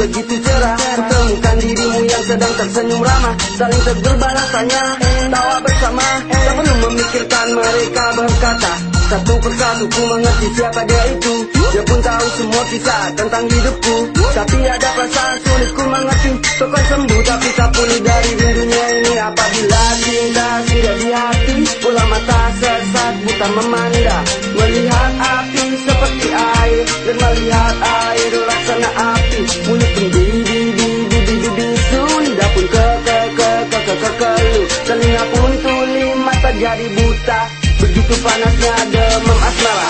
begitu cerah Kutemukan dirimu yang sedang tersenyum ramah. Saling tegur balasannya Tawa bersama. Tak perlu memikirkan mereka berkata Satu persatu ku mengerti siapa dia itu. Dia pun tahu semua kisah tentang hidupku. Tapi ada perasaan sulit ku mengerti. Tokan sembuh tapi tak pulih dari rindunya ini. Apabila cinta sudah di hati Pula mata sesat buta memandang jadi buta. Begitu panasnya demam asmara